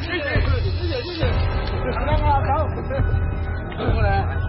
谢谢谢谢谢谢，谢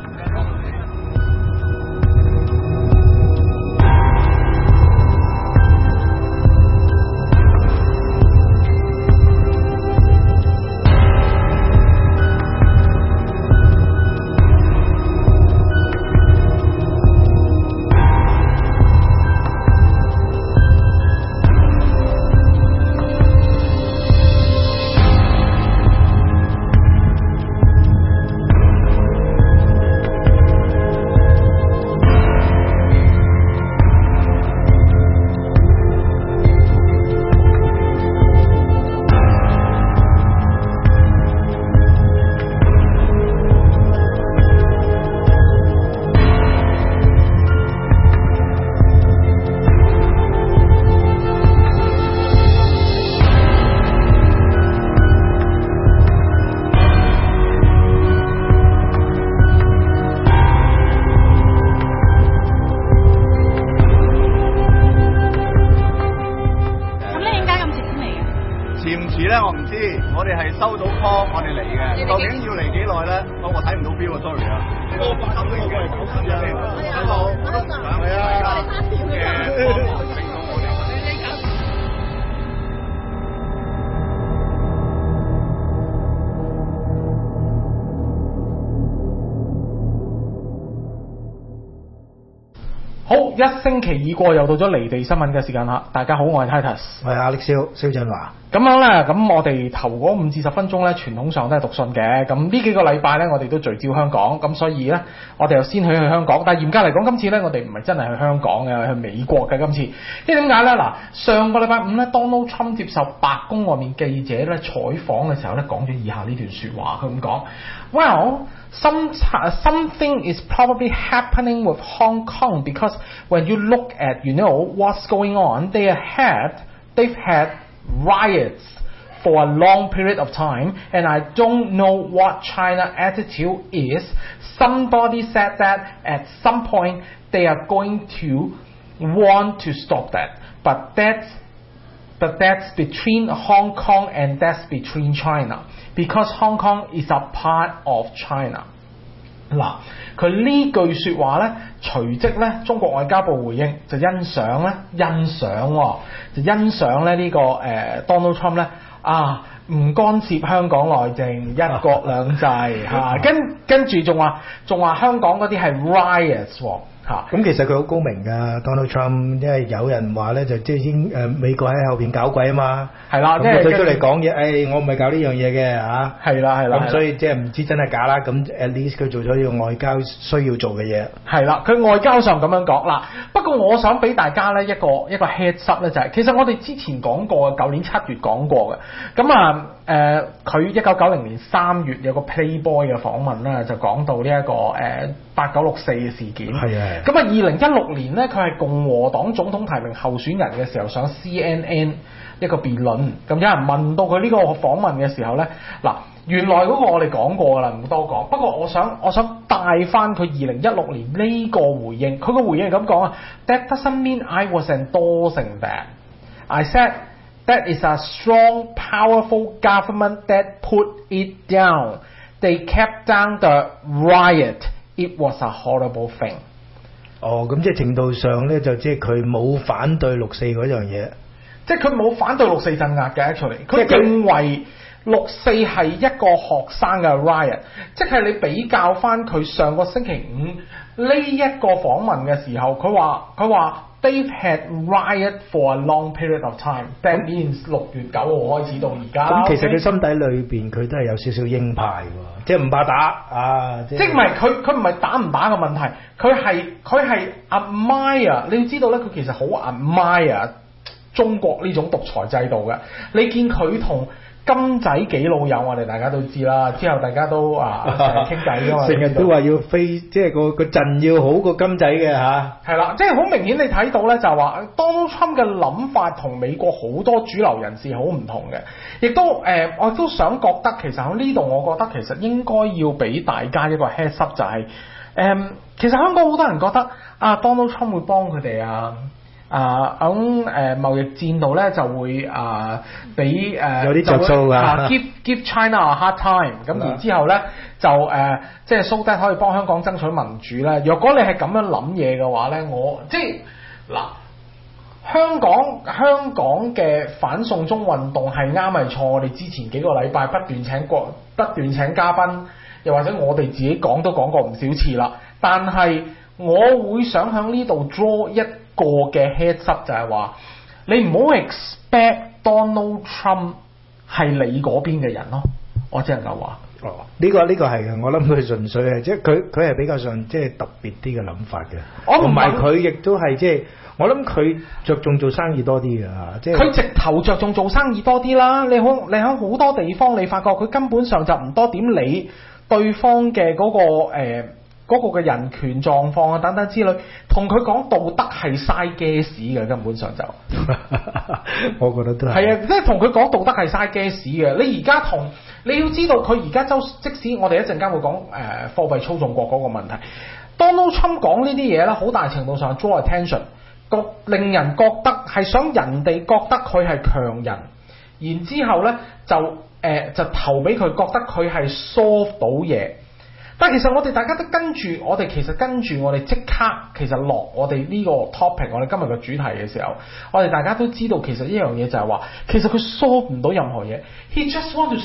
已過，又到咗離地新聞嘅時間啦！大家好，我系 Titus，我係阿力少，蕭振華。咁樣呢咁我哋頭嗰五至十分鐘呢傳統上都係讀信嘅。咁呢幾個禮拜呢我哋都聚焦香港。咁所以呢我哋又先去去香港。但嚴格嚟講，今次呢我哋唔係真係去香港嘅，去美國嘅今次。即係點解呢嗱，上個禮拜五呢 d o n a l d Trump 接受白宮外面記者呢採訪嘅時候呢講咗以下呢段說話。佢咁講：Well, some something is probably happening with Hong Kong because when you look at you know what's going on, they have they've had riots for a long period of time, and I don't know what China attitude is. Somebody said that at some point they are going to want to stop that, but that's but that's between Hong Kong and that's between China because Hong Kong is a part of China. 嗱，佢呢句説話咧，隨即咧，中國外交部回應就欣賞咧，欣賞，就欣賞咧呢個誒 Donald Trump 咧啊，唔干涉香港內政，一國兩制嚇，跟跟住仲話仲話香港嗰啲係 riots 咁其實佢好高明㗎，Donald Trump 因為有人話咧，就即係應誒美國喺後面搞鬼啊嘛。係啦，即係佢出嚟講嘢，誒我唔係搞呢樣嘢嘅係啦，係啦。咁所以即係唔知真係假啦。咁 at least 佢做咗用外交需要做嘅嘢。係啦，佢外交上咁樣講啦。不過我想俾大家咧一個一個 headshot 咧，就係其實我哋之前講過嘅，年七月講過嘅。咁啊。佢一九九零年三月有個 Playboy 嘅訪問呢就講到呢一個誒八九六四嘅事件。啊，咁啊，二零一六年呢佢係共和黨總統提名候選人嘅時候上 CNN 一個辯論，咁有人問到佢呢個訪問嘅時候呢嗱原來嗰個我哋講過啦，唔多講。不過我想我想帶翻佢二零一六年呢個回應，佢個回應係咁講啊，That doesn't mean I was endorsing that. I said That is a strong, powerful government that put it down. They kept down the riot. It was a horrible thing. 哦，咁即系程度上咧，就即系佢冇反对六四嗰样嘢，即系佢冇反对六四镇压嘅 l y 佢认为六四系一个学生嘅 riot，即系你比较翻佢上个星期五呢一个访问嘅时候，佢话佢话。Steve had r i o t for a long period of time. That means 六月九號開始到而家。咁其實佢心底裏面佢都係有少少鷹派喎，即係唔怕打啊！即係唔係佢佢唔係打唔打嘅問題，佢係佢係 admire。你要知道咧，佢其實好阿 r e 中國呢種獨裁制度嘅，你見佢同。金仔幾老友，我哋大家都知啦。之後大家都啊，傾偈㗎 成日都話要飛，即係個個陣要好過金仔嘅嚇。係啦，即係好明顯你睇到呢就話 Donald Trump 嘅諗法同美國好多主流人士好唔同嘅。亦都誒，我都想覺得其實喺呢度，我覺得其實應該要俾大家一個 h e a d s up 就係其實香港好多人覺得啊，Donald Trump 會幫佢哋啊。啊，咁貿易戰度咧就會啊，俾有啲着著啊 g i v e give China a hard time 咁，然之後咧就即係蘇 h 可以幫香港爭取民主咧。若果你係咁樣諗嘢嘅話咧，我即係嗱香港香港嘅反送中運動係啱係錯。我哋之前幾個禮拜不斷請國不斷請嘉賓，又或者我哋自己講都講過唔少次啦。但係我會想喺呢度 draw 一。個嘅 headsup 就係話，你唔好 expect Donald Trump 係你嗰邊嘅人咯，我只能夠話。哦，呢個呢个係嘅，我諗佢純粹係即係佢佢係比較上即係特別啲嘅諗法嘅，同埋佢亦都係即係我諗佢着重做生意多啲㗎，即係佢直頭着重做生意多啲啦。你好，你喺好多地方你發覺佢根本上就唔多點理對方嘅嗰個嗰個嘅人權狀況啊等等之類，同佢講道德係嘥嘅 s 嘅，根本上就，我覺得都係。係啊，即係同佢講道德係嘥嘅 s 嘅。你而家同你要知道，佢而家周即使我哋一陣間會講誒貨幣操縱國嗰個問題，Donald Trump 講呢啲嘢咧，好大程度上 d r attention，覺令人覺得係想人哋覺得佢係強人，然之後咧就誒就投俾佢，覺得佢係 solve 到嘢。但其實我哋大家都跟住，我哋其實跟住我哋即刻，其實落我哋呢個 topic，我哋今日個主題嘅時候，我哋大家都知道其實一樣嘢就係話，其實佢 solve 唔到任何嘢。He just want to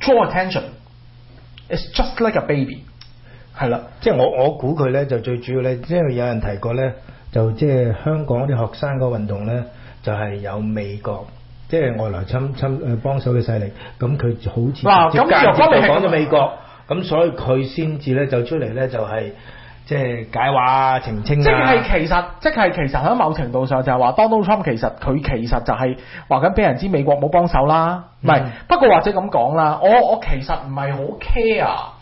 draw attention. It's just like a baby。係啦，即係我我估佢咧就最主要咧，即為有人提過咧，就即係香港啲學生個運動咧，就係有美國即係外來侵侵幫手嘅勢力，咁佢好似直接就講咗美國。咁所以佢先至咧就出嚟咧就係即係解話澄清即係其實即係其實喺某程度上就係話 Donald Trump 其實佢其實就係話緊俾人知美國冇幫手啦。唔係不過或者咁講啦，我我其實唔係好 care。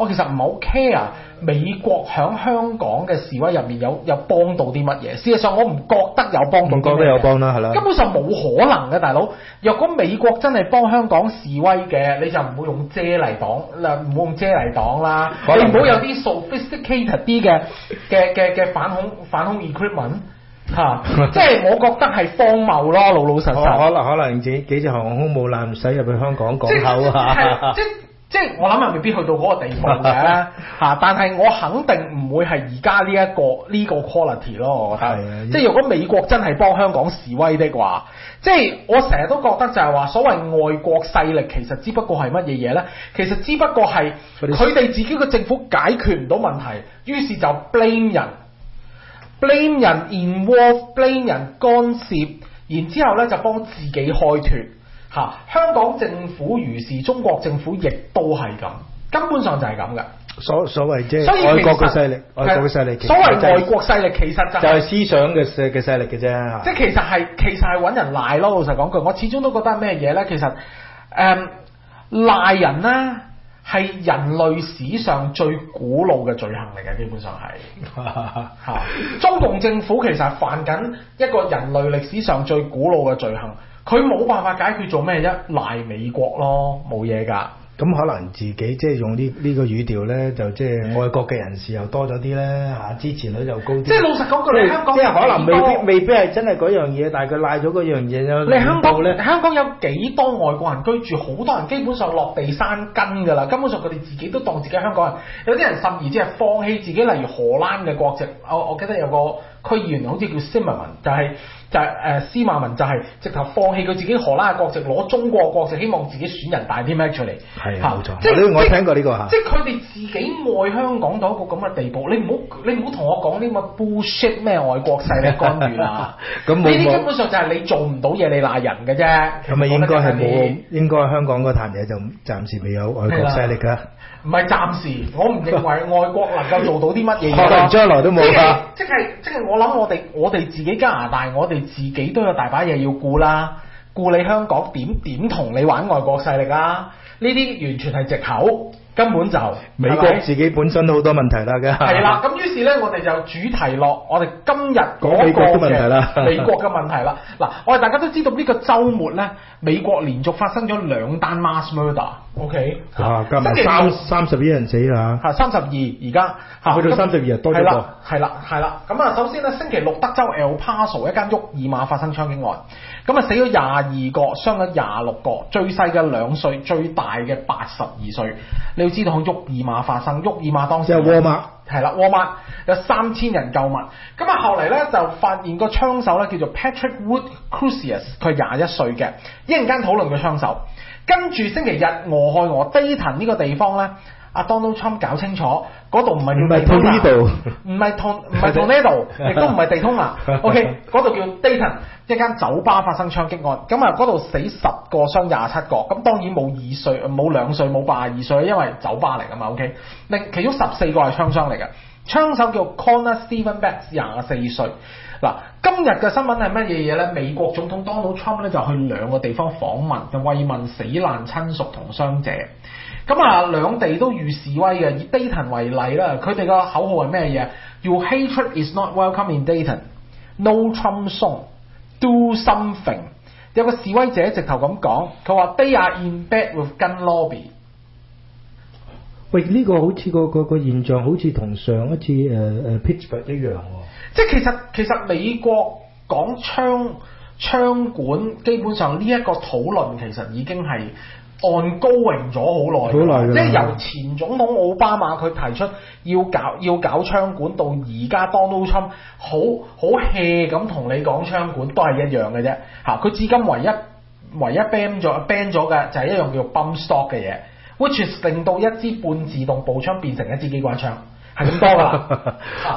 我其實唔好 care 美國喺香港嘅示威入面有有幫到啲乜嘢？事實上我唔覺得有幫到。唔覺得有幫啦，係啦。根本上冇可能嘅，大佬。若果美國真係幫香港示威嘅，你就唔好用遮嚟擋啦，唔好用遮嚟擋啦。你唔好有啲 sophisticated 啲嘅嘅嘅嘅反恐反恐 equipment 嚇，即係我覺得係荒謬咯，老老實實。可能可能幾幾隻航空母艦唔使入去香港港口啊？即係我諗又未必去到嗰個地方嘅 但係我肯定唔會係而家呢一個呢個 quality 咯，我覺得。即如果美國真係幫香港示威的話，即係我成日都覺得就係話所謂外國勢力其實只不過係乜嘢嘢呢其實只不過係佢哋自己嘅政府解決唔到問題，於是就 blame 人，blame 人 involve, b l a m e 人干涉，然之後呢就幫自己開脱。香港政府如是，中國政府亦都係咁，根本上就係咁嘅。所所謂即係外國嘅勢力，外國勢力。所謂外國勢力其實就就係思想嘅勢嘅勢力嘅啫。即係其實係其實係揾人賴咯。老實講句，我始終都覺得咩嘢咧？其實賴人咧係人類史上最古老嘅罪行嚟嘅，基本上係 中共政府其實犯緊一個人類歷史上最古老嘅罪行。佢冇辦法解決做咩啫？賴美國咯，冇嘢㗎。咁可能自己即係用呢呢個語調咧，就即係外國嘅人士又多咗啲咧嚇，支持率又高啲。即係老實講句，你即係可能未必未必係真係嗰樣嘢，但係佢賴咗嗰樣嘢咧。你香港咧？香港有幾多外國人居住？好多人基本上落地生根㗎啦，根本上佢哋自己都當自己係香港人。有啲人甚至係放棄自己，例如荷蘭嘅國籍。我我記得有個。區議員好似叫 m 馬文，就係就係誒司馬文，就係直頭放棄佢自己荷蘭嘅國籍，攞中國嘅國籍，希望自己選人帶啲咩出嚟。係冇錯。即係我聽過呢個。即係佢哋自己愛香港到一個咁嘅地步，你唔好你唔好同我講啲乜 bullshit 咩外國勢力干預啊！咁呢啲根本上就係你做唔到嘢，你賴人嘅啫。咁啊，應該係冇，應該香港嗰壇嘢就暫時未有外國勢力㗎。唔係暫時，我唔認為外國能夠做到啲乜嘢嘢。可能將來都冇即係即係。我谂我哋我哋自己加拿大我哋自己都有大把嘢要顾啦，顾你香港点点同你玩外国势力啦，呢啲完全系借口，根本就美国自己本身都好多问题啦嘅。系啦，咁於是呢我哋就主題落我哋今日嗰美國嘅問題啦。美國嘅問題啦，嗱我哋大家都知道呢個週末呢美國連續發生咗兩單 mass murder。O K，啊，加埋三三十億人死啦三十二，而家去到三十二，多咗一係啦，係啦，咁啊，首先咧，星期六德州 L Paso 一間沃爾瑪發生槍擊案，咁啊死咗廿二個，傷咗廿六個，最細嘅兩歲，最大嘅八十二歲。你要知道喺沃爾瑪發生，沃爾瑪當時。係啦，沃曼有三千人購物，咁啊後嚟咧就發現個槍手咧叫做 Patrick Wood Crucius，佢廿一歲嘅，一陣間討論個槍手。跟住星期日俄亥俄低層呢個地方咧。阿 Donald Trump 搞清楚，嗰度唔係唔係同呢度，唔係同唔係同呢度，亦都唔係地通啊。OK，嗰度叫 Dayton，一間酒吧發生槍擊案，咁啊嗰度死十個傷廿七個，咁當然冇二歲，冇兩歲，冇八廿二歲，因為酒吧嚟啊嘛。OK，另其中十四个係槍傷嚟嘅，槍手叫 Connor Stephen b e t s 廿四歲。嗱，今日嘅新聞係乜嘢嘢咧？美國總統 Donald Trump 咧就去兩個地方訪問，就慰問死難親屬同傷者。咁啊，兩地都遇示威嘅，以 Dayton 為例啦，佢哋個口號係咩嘢？?You hatred is not welcome in Dayton，no Trump song，do something。有個示威者直頭咁講，佢話 They are in bed with gun lobby。喂，呢個好似個個個現象，好似同上一次 Pittsburgh 一樣喎。即其實其實美國講槍槍管，基本上呢一個討論其實已經係。按高詭咗好耐，即係由前總統奧巴馬佢提出要搞要搞槍管，到而家 Donald Trump 好好 hea 咁同你講槍管都係一樣嘅啫。佢至今唯一唯一 ban 咗 ban 咗嘅就係一樣叫 bump stock 嘅嘢，which is 令到一支半自動步槍變成一支機關槍。係咁多啦，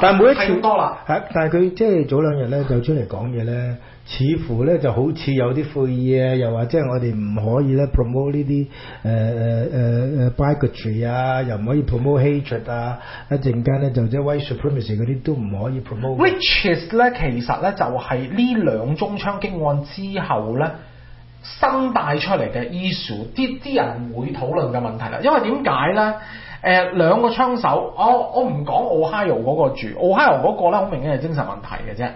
但每一次咁多啦。但佢即係早兩日咧就出嚟講嘢咧，似乎咧就好似有啲悔意啊，又話即係我哋唔可以咧 promote 呢啲誒誒誒 b i i o t r y 啊，又唔可以 promote hatred 啊，一陣間咧就即係 white supremacy 嗰啲都唔可以 promote。r i c h i s 咧其實咧就係呢兩宗槍擊案之後咧生帶出嚟嘅 issue，啲啲人會討論嘅問題啦。因為點解咧？兩個槍手，我我唔講 Ohio 嗰個住，,Ohio 嗰個咧好明顯係精神問題嘅啫，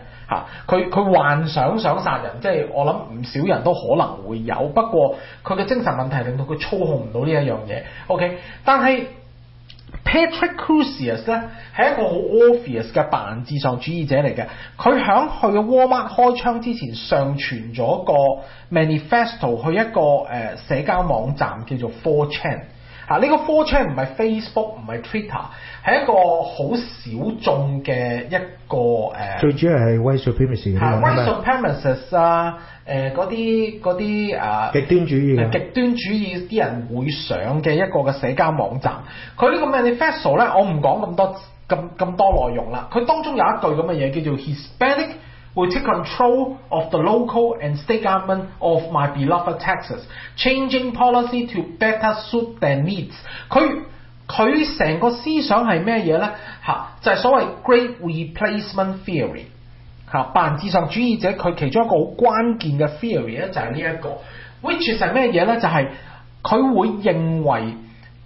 佢佢幻想想殺人，即係我諗唔少人都可能會有，不過佢嘅精神問題令到佢操控唔到呢一樣嘢，OK？但係 Patrick Crusius 咧係一個好 obvious 嘅扮智至上主義者嚟嘅，佢喺去 w a r m a r k 開槍之前上傳咗個 manifesto 去一個社交網站叫做 Four Chain。嗱，呢個 four chan 唔係 Facebook，唔係 Twitter，係一個好少眾嘅一個最主要係 White supremacist 嘅。係 White supremacist 啊，誒嗰啲嗰啲極端主義。極端主義啲人會上嘅一個嘅社交網站。佢呢個 m a n i f e s t o 呢我唔講咁多咁咁多內容啦。佢當中有一句咁嘅嘢叫做 Hispanic。会 take control of the local and state government of my beloved Texas, changing policy to better suit their needs. 佢佢成个思想系咩嘢呢？吓，就系所谓 Great Replacement Theory. 吓，白人至上主义者佢其中一个好关键嘅 theory 咧就系呢一个，which 系咩嘢呢？就系佢会认为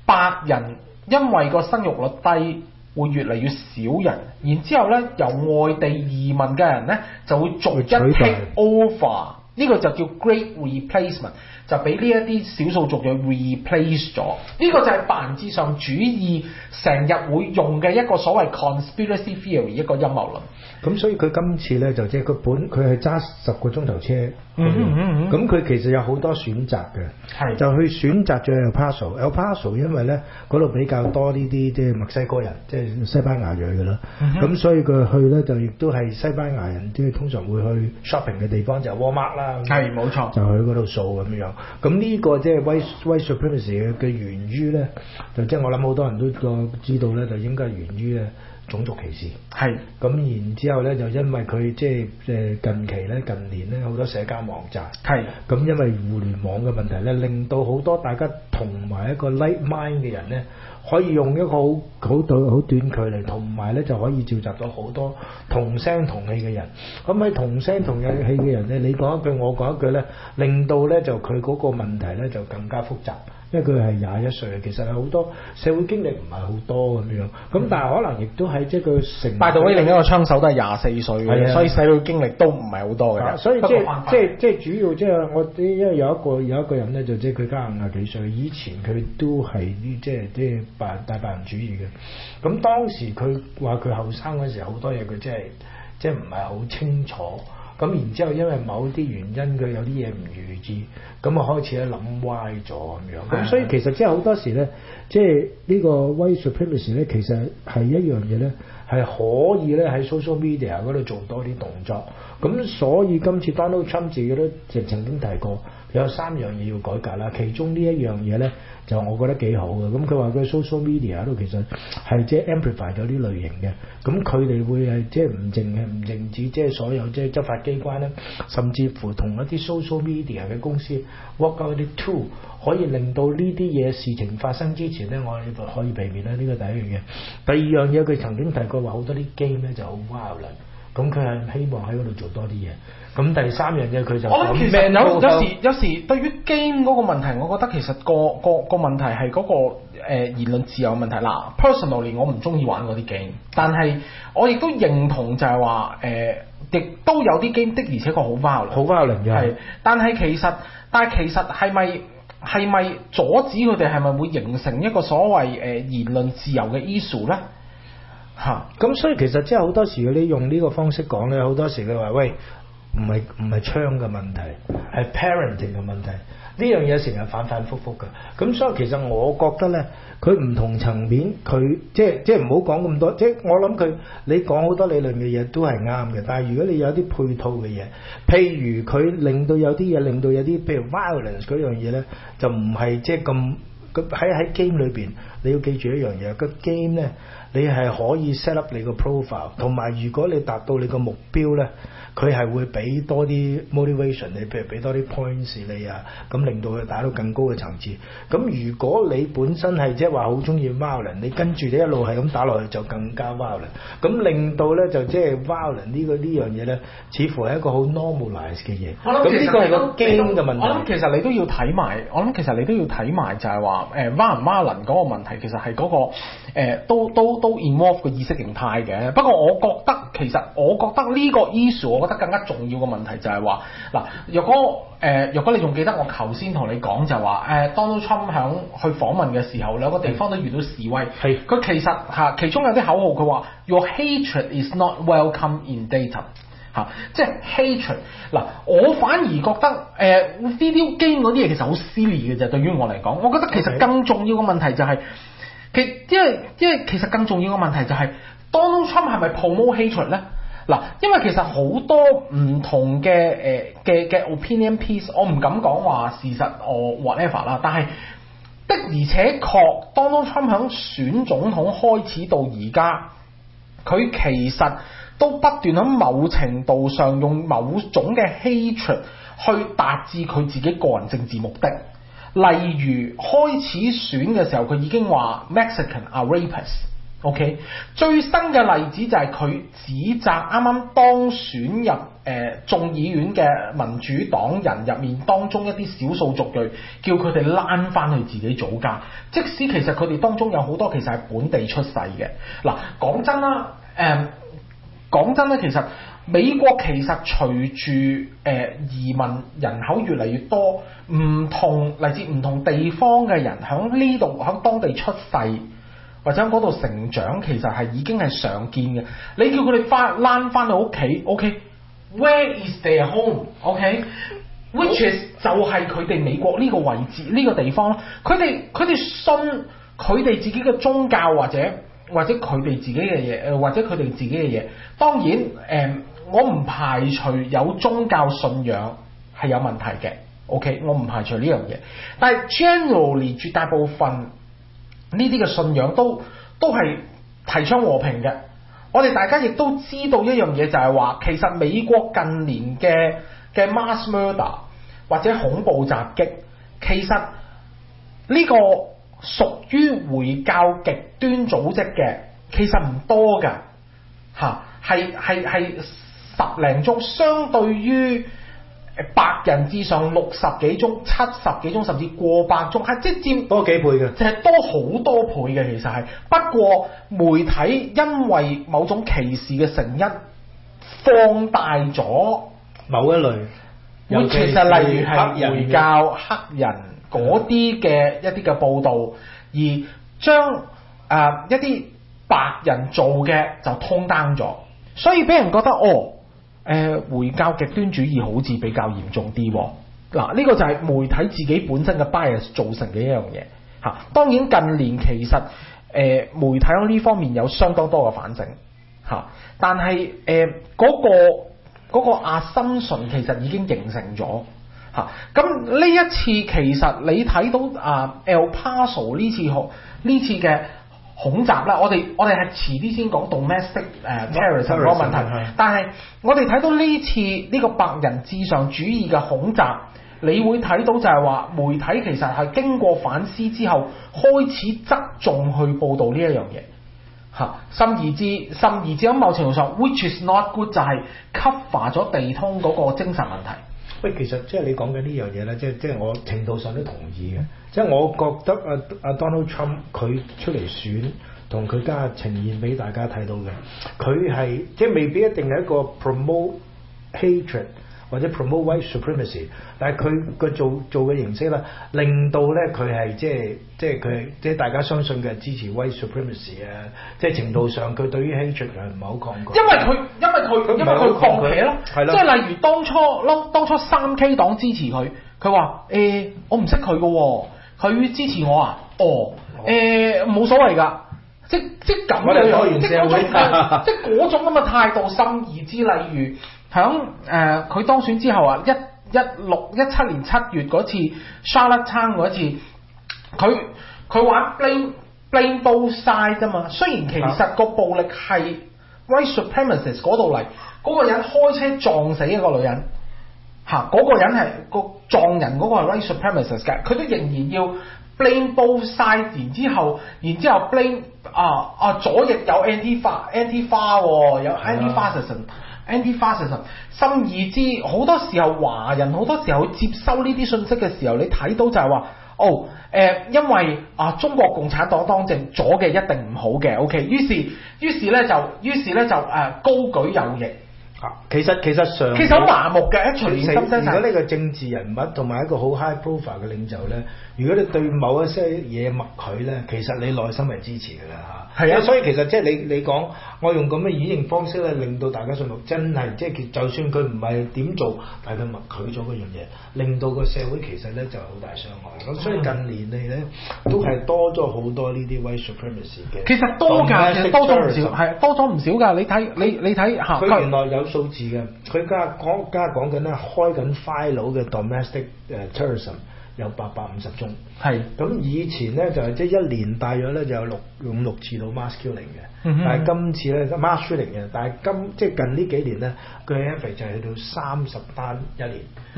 白人因为个生育率低。會越嚟越少人，然之后咧，由外地移民嘅人咧，就會逐一 take over，呢個就叫 great replacement。就俾呢一啲小數族嘅 replace 咗，呢個就係泛民之上主義成日會用嘅一個所謂 conspiracy theory 一個陰謀論。咁所以佢今次咧就即係佢本佢係揸十個鐘頭車。咁佢其實有好多選擇嘅，就去選擇咗有 p a r c e l 有 p a r c e l 因為咧嗰度比較多呢啲即係墨西哥人，即係西班牙裔㗎啦。咁所以佢去咧就亦都係西班牙人，啲通常會去 shopping 嘅地方就 w a r m a r 啦。係，冇錯。就去嗰度掃咁樣樣。咁呢個即係威威 Supremacy 嘅源於咧，就即係我諗好多人都個知道咧，就應該係源於嘅種族歧視。係。咁然之後咧，就因為佢即係誒近期咧、近年咧，好多社交網站。係。咁因為互聯網嘅問題咧，令到好多大家同埋一個 light mind 嘅人咧。可以用一個好好短好短距離，同埋咧就可以召集到好多同聲同氣嘅人。咁喺同聲同氣嘅人咧，你講一句我講一句咧，令到咧就佢嗰個問題咧就更加複雜，因為佢係廿一歲，其實係好多社會經歷唔係好多咁樣。咁但係可能亦都係即係佢成。百度可以令一個槍手都係廿四歲嘅，所以社會經歷都唔係好多嘅。所以即係即係即主要即係我因為有一個有一個人咧就即係佢家五廿幾歲，以前佢都係啲即係即係。白大白人主義嘅，咁當時佢話佢後生嗰時好多嘢佢真係，即係唔係好清楚，咁然之後因為某啲原因佢有啲嘢唔預知，咁啊開始咧諗歪咗咁樣，咁所以其實即係好多時咧，即係呢個威 m a c y 咧，其實係一樣嘢咧，係可以咧喺 social media 嗰度做多啲動作，咁所以今次 Donald Trump 自己都就曾經提過。有三樣嘢要改革啦，其中呢一樣嘢咧就我覺得幾好嘅，咁佢話佢 social media 都其實係即係 amplify 咗啲類型嘅，咁佢哋會係即係唔淨係唔淨止即係所有即係執法機關咧，甚至乎同一啲 social media 嘅公司 work out 啲 tool，可以令到呢啲嘢事情發生之前咧，我可以避免啦，呢個第一樣嘢。第二樣嘢佢曾經提過話好多啲 game 咧就好 w i l d 咁佢係希望喺嗰度做多啲嘢。咁第三樣嘢佢就咁有。有時有時對於 game 嗰個問題，我覺得其實個個個問題係嗰個言論自由問題啦。Personally，我唔中意玩嗰啲 game，但係我亦都認同就係話誒，亦都有啲 game 的，而且個好包容，好包容嘅。但係其實但係其實係咪係咪阻止佢哋係咪會形成一個所謂誒言論自由嘅 issue 咧？咁所以其實即係好多時，你用呢個方式講咧，好多時你話喂，唔係唔係槍嘅問題，係 parenting 嘅問題。呢樣嘢成日反反覆覆嘅。咁所以其實我覺得咧，佢唔同層面，佢即係即係唔好講咁多。即係我諗佢，你講好多理論嘅嘢都係啱嘅。但係如果你有啲配套嘅嘢，譬如佢令到有啲嘢，令到有啲譬如 violence 嗰樣嘢咧，就唔係即係咁。喺喺 game 裏邊，你要記住一樣嘢，個 game 咧。你系可以 set up 你个 profile，同埋如果你达到你个目标咧，佢系会俾多啲 motivation 你，譬如俾多啲 points 你啊，咁令到佢打到更高嘅层次。咁如果你本身系即系话好中意 v i o l i n 你跟住你一路系咁打落去就更加 v i o l i n t 咁令到咧就即系 v i o l i n 呢个呢样嘢咧，似乎系一个好 n o r m a l i z e 嘅嘢。呢个个系我嘅问题，我谂其实你都要睇埋，我谂其实你都要睇埋就系话诶 violent v i o n t 嗰個問其实系个诶都都。都 involve 個意識形態嘅，不過我覺得其實我覺得呢個 issue，我覺得更加重要嘅問題就係話，嗱，若果誒，若果你仲記得我頭先同你講就係話，誒，Donald Trump 響去訪問嘅時候，兩個地方都遇到示威，佢其實其中有啲口號，佢話 Your hatred is not welcome in data，即係 hatred。嗱，我反而覺得誒，呢啲 m e 嗰啲嘢其實好 silly 嘅啫，對於我嚟講，我覺得其實更重要嘅問題就係。其因為因其實更重要嘅問題就係 Donald Trump 係咪 promote 希粹咧？嗱，因為其實好多唔同嘅誒嘅嘅 opinion piece，我唔敢講話事實我 whatever 啦，但係的而且確 Donald Trump 響選總統開始到而家，佢其實都不斷喺某程度上用某種嘅 e d 去達至佢自己個人政治目的。例如開始選嘅時候，佢已經話 Mexican a r a p i s t o k 最新嘅例子就係佢指責啱啱當選入眾議院嘅民主黨人入面當中一啲少數族裔，叫佢哋攆翻去自己祖家，即使其實佢哋當中有好多其實係本地出世嘅。嗱，講真啦，講真咧，其實。美國其實隨住移民人口越嚟越多，唔同嚟自唔同地方嘅人喺呢度喺當地出世，或者喺嗰度成長，其實係已經係常見嘅。你叫佢哋翻返翻屋企，OK？Where is their home？OK？Which is 就係佢哋美國呢個位置呢個地方佢哋佢哋信佢哋自己嘅宗教，或者或者佢哋自己嘅嘢，或者佢哋自己嘅嘢。當然我唔排除有宗教信仰系有问题嘅，OK，我唔排除呢样嘢。但系 general 连绝大部分呢啲嘅信仰都都系提倡和平嘅。我哋大家亦都知道一样嘢，就系话其实美国近年嘅嘅 mass murder 或者恐怖袭击，其实呢个属于回教极端组织嘅，其实唔多噶，吓系系系。十零宗，相對於百人之上，六十幾宗、七十幾宗，甚至過百宗，係即佔多幾倍嘅，即係多好多倍嘅。其實係，不過媒體因為某種歧視嘅成因，放大咗某一類，會其實例如係回教黑人嗰啲嘅一啲嘅報導，而將一啲白人做嘅就通單咗，所以俾人覺得哦。回教極端主義好似比較嚴重啲，嗱呢個就係媒體自己本身嘅 bias 造成嘅一樣嘢當然近年其實媒體喺呢方面有相當多嘅反省。但係嗰個嗰個壓其實已經形成咗咁呢一次其實你睇到啊 El Paso 呢次學呢次嘅。恐襲啦，我哋我哋係遲啲先講 domestic terrorism 嗰個問題，但係我哋睇到呢次呢個白人至上主義嘅恐襲，你會睇到就係話媒體其實係經過反思之後，開始側重去報導呢一樣嘢，嚇，甚而至甚而至咁，某程度上 which is not good 就係 cover 咗地通嗰個精神問題。喂，其實即係你講緊呢樣嘢咧，即係即系我程度上都同意嘅。即係我覺得啊 Donald Trump 佢出嚟選同佢家下呈現俾大家睇到嘅，佢係即係未必一定係一個 promote hatred。或者 promote white supremacy，但係佢個做做嘅形式咧，令到咧佢係即係即係佢即大家相信嘅支持 white supremacy 啊！即係程度上，佢對於希特勒唔係好抗拒。因為佢，因為佢，因為佢抗拒咯。即係例如當初，當初三 K 黨支持佢，佢話：誒，我唔識佢嘅喎，佢支持我啊？哦，誒，冇所謂㗎。即即咁樣，即嗰種，即嗰種咁嘅態度，心意之例如。響誒佢當選之後啊，一一六一七年七月嗰次 o t 餐嗰次，佢佢玩 blame blame both side 啫嘛。雖然其實個暴力係 white supremacist 嗰度嚟，嗰個人開車撞死一個女人，嚇嗰個人係個撞人嗰個係 white supremacist 嘅，佢都仍然要 blame both side，然之後，然之後 blame 啊啊左翼有 anti 花 a n t 花有 anti fascism。anti fascism，心意之好多時候華人好多時候接收呢啲信息嘅時候，你睇到就係話，哦，因為啊中國共產黨當政，左嘅一定唔好嘅，OK，於是于是咧就于是咧就高舉右翼。其實其實上其實好麻木嘅一層如果呢個政治人物同埋一個好 high profile 嘅領袖咧，如果你對某一些嘢默許咧，其實你內心係支持㗎啦係啊，所以其實即係你你講，我用咁嘅演言方式咧，令到大家信服，真係即係就算佢唔係點做，但佢默許咗嗰樣嘢，令到個社會其實咧就好大傷害。咁所以近年嚟咧都係多咗好多呢啲 white supremacy 嘅。其實多㗎，多咗唔少，係多咗唔少㗎。你睇你你睇嚇佢原來有。數字嘅佢家講家講緊咧，開緊 file 嘅 domestic t t u r i s m 有八百五十宗係咁。以前咧就係即係一年大約咧就有六五六次到 masking 嘅，但係今次咧 masking 嘅。但係今即係近呢幾年咧，嘅 e f f r t 就係去到三十單一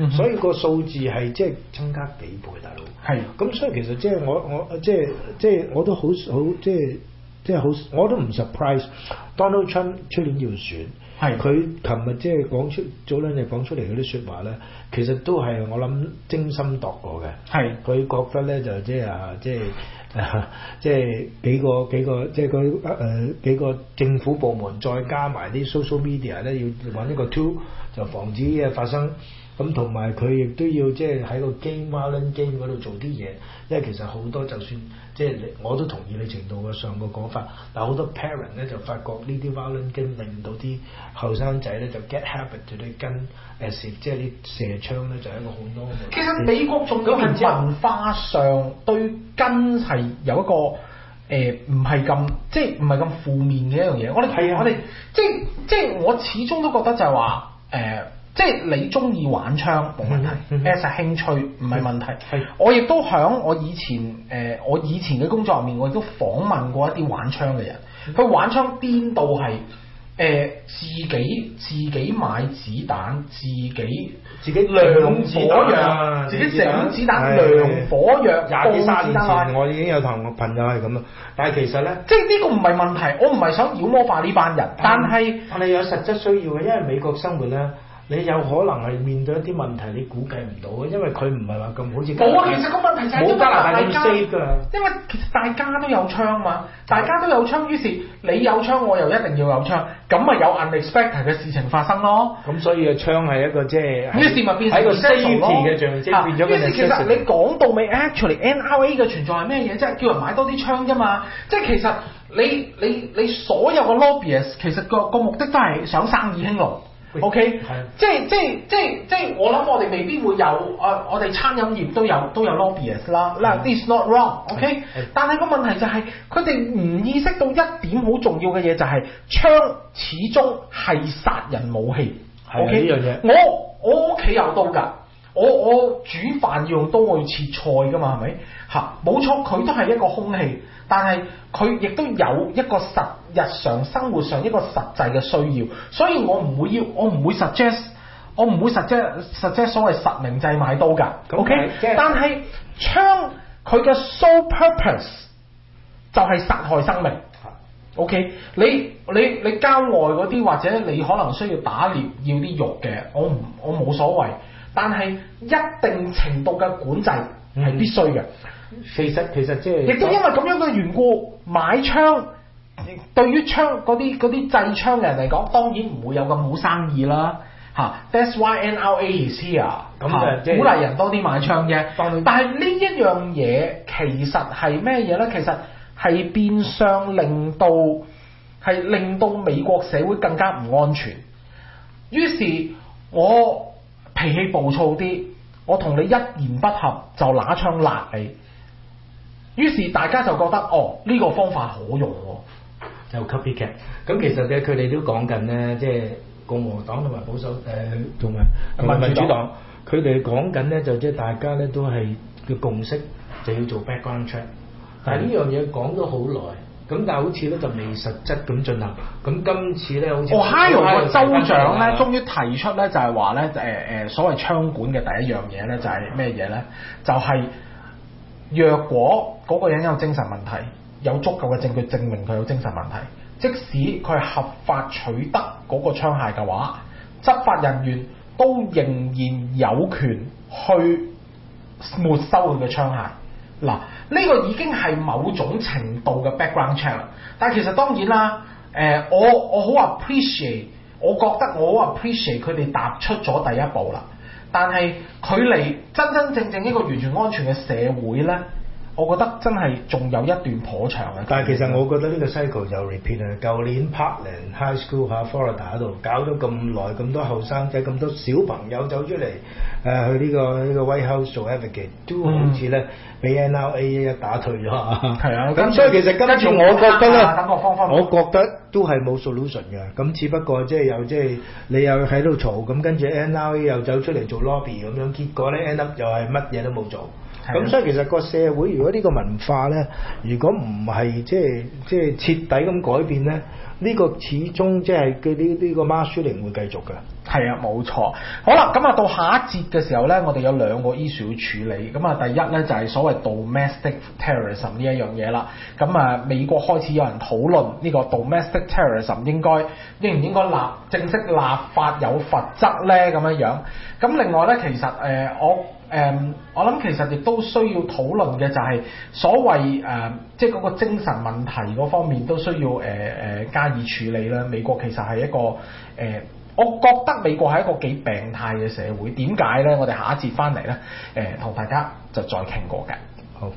年，所以個數字係即係增加幾倍，大佬係咁。所以其實即係我我即係即係我都好好即係即係好我都唔 surprise Donald Trump 出年要選。係，佢琴日即系讲出早两日讲出嚟嗰啲说话咧，其实都系我谂精心度过嘅。係，佢觉得咧就即系啊，即系 即系几个几个，即系佢诶誒幾個政府部门再加埋啲 social media 咧，要揾一个 tool 就防止依嘢生。咁同埋佢亦都要即係喺個 game v a l l e n game 嗰度做啲嘢，因為其實好多就算即係你我都同意你程度嘅上個講法，嗱好多 parent 咧就發覺呢啲 v a l l e n game 令到啲後生仔咧就 get habit 住啲跟，u n 即係啲射槍咧就係一個好多。其實美國仲有文化上對 g u 係有一個誒唔係咁即係唔係咁負面嘅一樣嘢。我哋係啊，我哋即係即係我始終都覺得就係話誒。即係你中意玩槍冇問題，as 興趣唔係問題。我亦都喺我以前誒，我以前嘅工作入面，我亦都訪問過一啲玩槍嘅人。佢玩槍邊度係誒自己自己買子彈，自己自己量火藥，自己整子彈量火藥，廿幾三年前我已經有同朋友係咁啦。但係其實咧，即係呢個唔係問題，我唔係想妖魔化呢班人，但係但係有實質需要嘅，因為美國生活咧。你有可能係面對一啲問題，你估計唔到嘅，因為佢唔係話咁好似冇啊。其實個問題就係因為大家，因為其實大家都有槍嘛，大家都有槍，於是你有槍，我又一定要有槍，咁咪有 unexpected 嘅事情發生咯。咁所以啊，槍係一個即係，於是咪變成一個 s e 嘅象徵，變咗個其實你講到尾，actually NRA 嘅存在係咩嘢即係叫人買多啲槍啫嘛。即係其實你你你所有嘅 l o b b y i s t 其實個個目的都係想生意興隆。O K，即係即係即係即係，我諗我哋未必會有，誒我哋餐飲業都有都有 lobbyist 啦，嗱 this not wrong，O K，但係個問題就係佢哋唔意識到一點好重要嘅嘢，就係槍始終係殺人武器，O K 呢樣嘢，我我屋企有刀㗎，我我煮飯要用刀，我要切菜㗎嘛，係咪？嚇冇錯，佢都係一個空氣，但係佢亦都有一個實。日常生活上一個實際嘅需要，所以我唔會要，我唔會 suggest，我唔會 suggest，suggest 所謂實名制買刀㗎，OK？但係槍佢嘅 so l e purpose 就係殺害生命，OK？你你你郊外嗰啲或者你可能需要打獵要啲肉嘅，我唔我冇所謂，但係一定程度嘅管制係必須嘅。其實其實即係亦都因為咁樣嘅緣故，買槍。對於槍嗰啲嗰啲製槍嘅人嚟講，當然唔會有咁好生意啦，嚇。That's why n r a is here。嚇，鼓勵人多啲買槍啫。但係呢一樣嘢其實係咩嘢咧？其實係變相令到係令到美國社會更加唔安全。於是，我脾氣暴躁啲，我同你一言不合就拿槍辣你。於是大家就覺得哦，呢個方法可用喎。就 copy 劇，咁其實咧，佢哋都講緊咧，即係共和黨同埋保守誒同埋民民主黨，佢哋講緊咧就即係大家咧都係嘅共識，就要做 background check。但係呢樣嘢講咗好耐，咁但係好似咧就未實質咁進行。咁今次咧好似哦 h i r 個州長咧終於提出咧就係話咧誒誒所謂槍管嘅第一樣嘢咧就係咩嘢咧？就係若果嗰個人有精神問題。有足夠嘅證據證明佢有精神問題，即使佢合法取得嗰個槍械嘅話，執法人員都仍然有權去沒收佢嘅槍械。嗱，呢個已經係某種程度嘅 background check 啦。但其實當然啦，誒，我我好 appreciate，我覺得我好 appreciate 佢哋踏出咗第一步啦。但係距離真真正正一個完全安全嘅社會呢。我覺得真係仲有一段頗長嘅，但係其實我覺得呢個 cycle 就 repeat 啊！舊年 Parkland High School 喺 Florida 度搞咗咁耐，咁多後生仔，咁多小朋友走出嚟，誒去呢個呢個 White House 做 a v e r a g 都好似咧俾 n r a 一一打退咗啊！啊，咁所以其實跟住我覺得咧，我覺得都係冇 solution 嘅，咁只不過即係又即係你又喺度嘈，咁跟住 n r a 又走出嚟做 lobby 咁樣，結果咧 n d up 又係乜嘢都冇做。咁所以其實個社會，如果呢個文化咧，如果唔係即係即係徹底咁改變咧，呢個始終即係嘅呢呢個 i n g 會繼續嘅。係啊，冇錯。好啦，咁啊到下一節嘅時候咧，我哋有兩個 issue 要處理。咁啊，第一咧就係所謂 domestic terrorism 呢一樣嘢啦。咁啊，美國開始有人討論呢個 domestic terrorism 應該應唔應該立正式立法有罰則咧咁樣樣。咁另外咧，其實我。我諗其實亦都需要討論嘅就係所謂即係嗰個精神問題嗰方面都需要加以處理啦。美國其實係一個我覺得美國係一個幾病態嘅社會。點解咧？我哋下一節翻嚟咧，同大家就再傾過嘅。好。